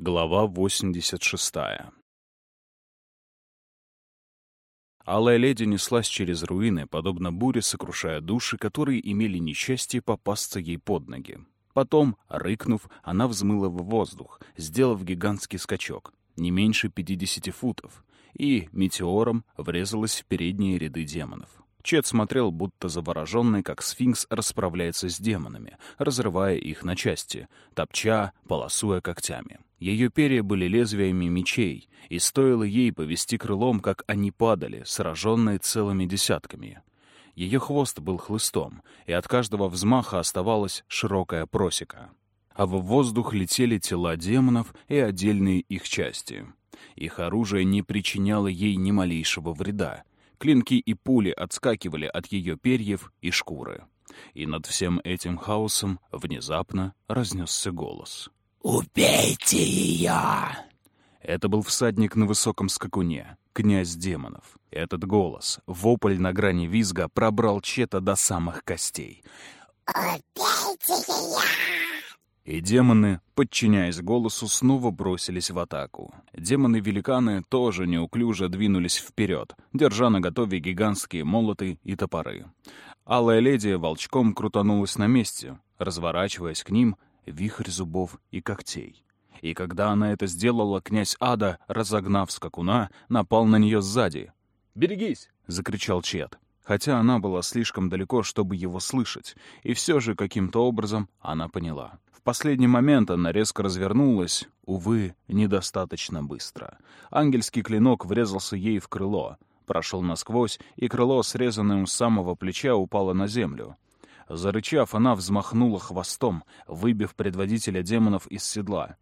Глава 86 Алая леди неслась через руины, подобно буре, сокрушая души, которые имели несчастье попасться ей под ноги. Потом, рыкнув, она взмыла в воздух, сделав гигантский скачок, не меньше 50 футов, и метеором врезалась в передние ряды демонов. Чет смотрел, будто завороженный, как сфинкс расправляется с демонами, разрывая их на части, топча, полосуя когтями. Ее перья были лезвиями мечей, и стоило ей повести крылом, как они падали, сраженные целыми десятками. Ее хвост был хлыстом, и от каждого взмаха оставалась широкая просека. А в воздух летели тела демонов и отдельные их части. Их оружие не причиняло ей ни малейшего вреда, Клинки и пули отскакивали от ее перьев и шкуры. И над всем этим хаосом внезапно разнесся голос. «Убейте ее!» Это был всадник на высоком скакуне, князь демонов. Этот голос, вопль на грани визга, пробрал Чета до самых костей. «Убейте ее!» И демоны, подчиняясь голосу, снова бросились в атаку. Демоны-великаны тоже неуклюже двинулись вперед, держа наготове гигантские молоты и топоры. Алая леди волчком крутанулась на месте, разворачиваясь к ним вихрь зубов и когтей. И когда она это сделала, князь Ада, разогнав скакуна, напал на нее сзади. «Берегись!» — закричал Чет. Хотя она была слишком далеко, чтобы его слышать, и все же каким-то образом она поняла последний момент она резко развернулась, увы, недостаточно быстро. Ангельский клинок врезался ей в крыло, прошел насквозь, и крыло, срезанное у самого плеча, упало на землю. Зарычав, она взмахнула хвостом, выбив предводителя демонов из седла.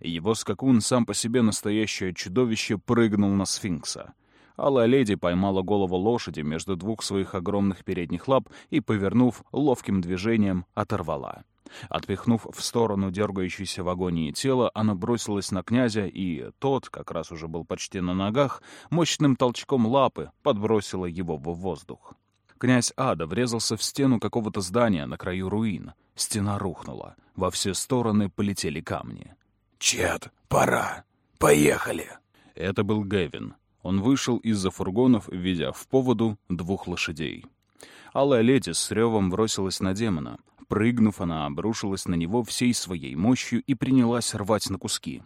Его скакун, сам по себе настоящее чудовище, прыгнул на сфинкса. Алая леди поймала голову лошади между двух своих огромных передних лап и, повернув, ловким движением оторвала. Отпихнув в сторону дергающейся в агонии тело, она бросилась на князя, и тот, как раз уже был почти на ногах, мощным толчком лапы подбросила его в воздух. Князь Ада врезался в стену какого-то здания на краю руин. Стена рухнула. Во все стороны полетели камни. «Чет, пора! Поехали!» Это был Гевин. Он вышел из-за фургонов, ведя в поводу двух лошадей. Алая леди с ревом бросилась на демона. Прыгнув, она обрушилась на него всей своей мощью и принялась рвать на куски.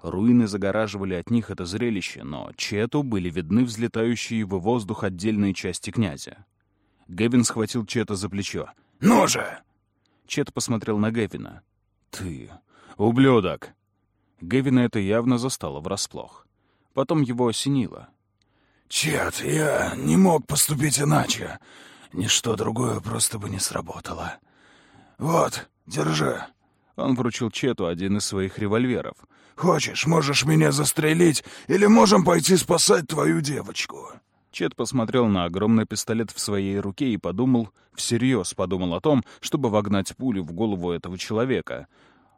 Руины загораживали от них это зрелище, но Чету были видны взлетающие в воздух отдельные части князя. Гевин схватил Чета за плечо. «Ну же!» Чет посмотрел на Гевина. «Ты, ублюдок!» Гевина это явно застало врасплох. Потом его осенило. «Чет, я не мог поступить иначе. Ничто другое просто бы не сработало. «Вот, держи». Он вручил Чету один из своих револьверов. «Хочешь, можешь меня застрелить, или можем пойти спасать твою девочку». Чет посмотрел на огромный пистолет в своей руке и подумал, всерьез подумал о том, чтобы вогнать пулю в голову этого человека.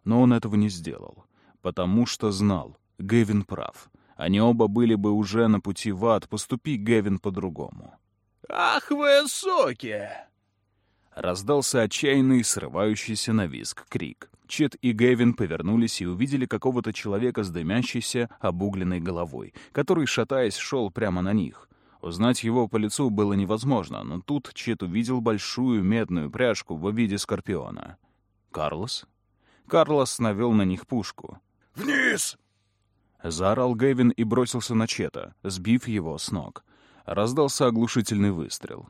Но он этого не сделал, потому что знал, Гэвин прав. Они оба были бы уже на пути в ад, поступи Гэвин по-другому. «Ах вы, соки!» Раздался отчаянный, срывающийся на виск крик. Чет и Гэвин повернулись и увидели какого-то человека с дымящейся, обугленной головой, который, шатаясь, шел прямо на них. Узнать его по лицу было невозможно, но тут Чет увидел большую медную пряжку в виде скорпиона. «Карлос?» Карлос навел на них пушку. «Вниз!» Заорал Гэвин и бросился на Чета, сбив его с ног. Раздался оглушительный выстрел.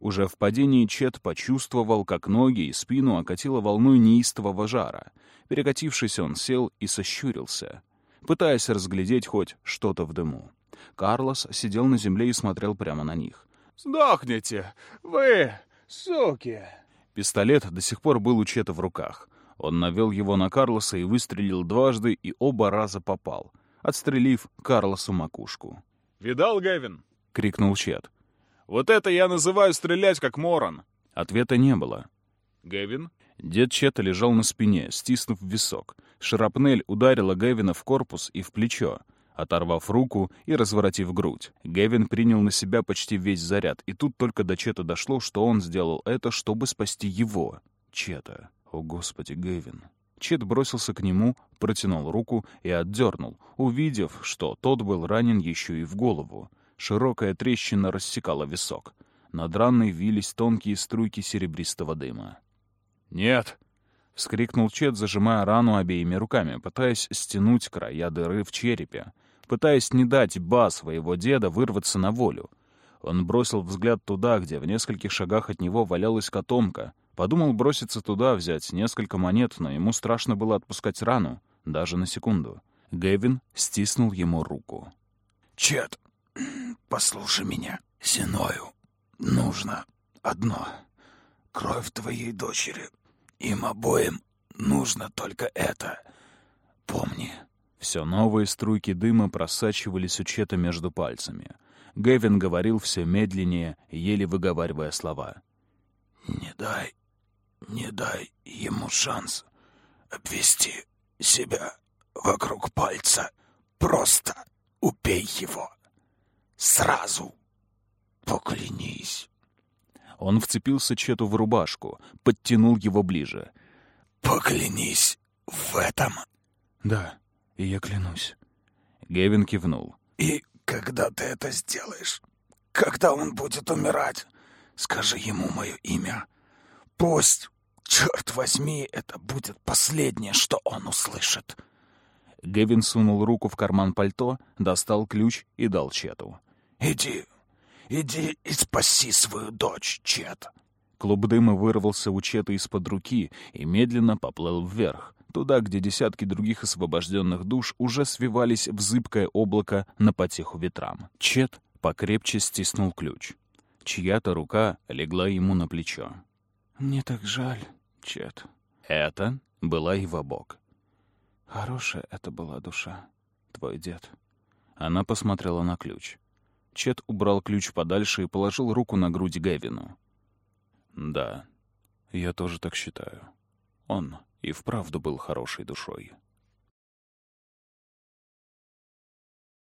Уже в падении Чет почувствовал, как ноги и спину окатило волной неистового жара. Перекатившись, он сел и сощурился, пытаясь разглядеть хоть что-то в дыму. Карлос сидел на земле и смотрел прямо на них. «Сдохните! Вы, суки!» Пистолет до сих пор был у Чета в руках. Он навел его на Карлоса и выстрелил дважды, и оба раза попал, отстрелив Карлосу макушку. «Видал, Гевин?» — крикнул Чет. Вот это я называю стрелять как морон. Ответа не было. Гэвин? Дед Чета лежал на спине, стиснув висок. Шрапнель ударила Гэвина в корпус и в плечо, оторвав руку и разворотив грудь. Гэвин принял на себя почти весь заряд, и тут только до Чета дошло, что он сделал это, чтобы спасти его, Чета. О, Господи, Гэвин. Чет бросился к нему, протянул руку и отдернул, увидев, что тот был ранен еще и в голову. Широкая трещина рассекала висок. Над раной вились тонкие струйки серебристого дыма. «Нет!» — вскрикнул Чет, зажимая рану обеими руками, пытаясь стянуть края дыры в черепе, пытаясь не дать ба своего деда вырваться на волю. Он бросил взгляд туда, где в нескольких шагах от него валялась котомка — Подумал броситься туда, взять несколько монет, но ему страшно было отпускать рану, даже на секунду. Гэвин стиснул ему руку. «Чет, послушай меня. Синою нужно одно. Кровь твоей дочери. Им обоим нужно только это. Помни». Все новые струйки дыма просачивались у Чета между пальцами. Гэвин говорил все медленнее, еле выговаривая слова. «Не дай не дай ему шанс обвести себя вокруг пальца. Просто убей его. Сразу. Поклянись. Он вцепился Чету в рубашку, подтянул его ближе. «Поклянись в этом!» «Да, и я клянусь». Гевин кивнул. «И когда ты это сделаешь, когда он будет умирать, скажи ему мое имя. Пусть Черт возьми, это будет последнее, что он услышит. Гевин сунул руку в карман пальто, достал ключ и дал Чету. «Иди, иди и спаси свою дочь, Чет». Клуб дыма вырвался у Чета из-под руки и медленно поплыл вверх, туда, где десятки других освобожденных душ уже свивались в зыбкое облако на потеху ветрам. Чет покрепче стиснул ключ. Чья-то рука легла ему на плечо. «Мне так жаль, Чет». Это была его бог. «Хорошая это была душа, твой дед». Она посмотрела на ключ. Чет убрал ключ подальше и положил руку на грудь Гевину. «Да, я тоже так считаю. Он и вправду был хорошей душой».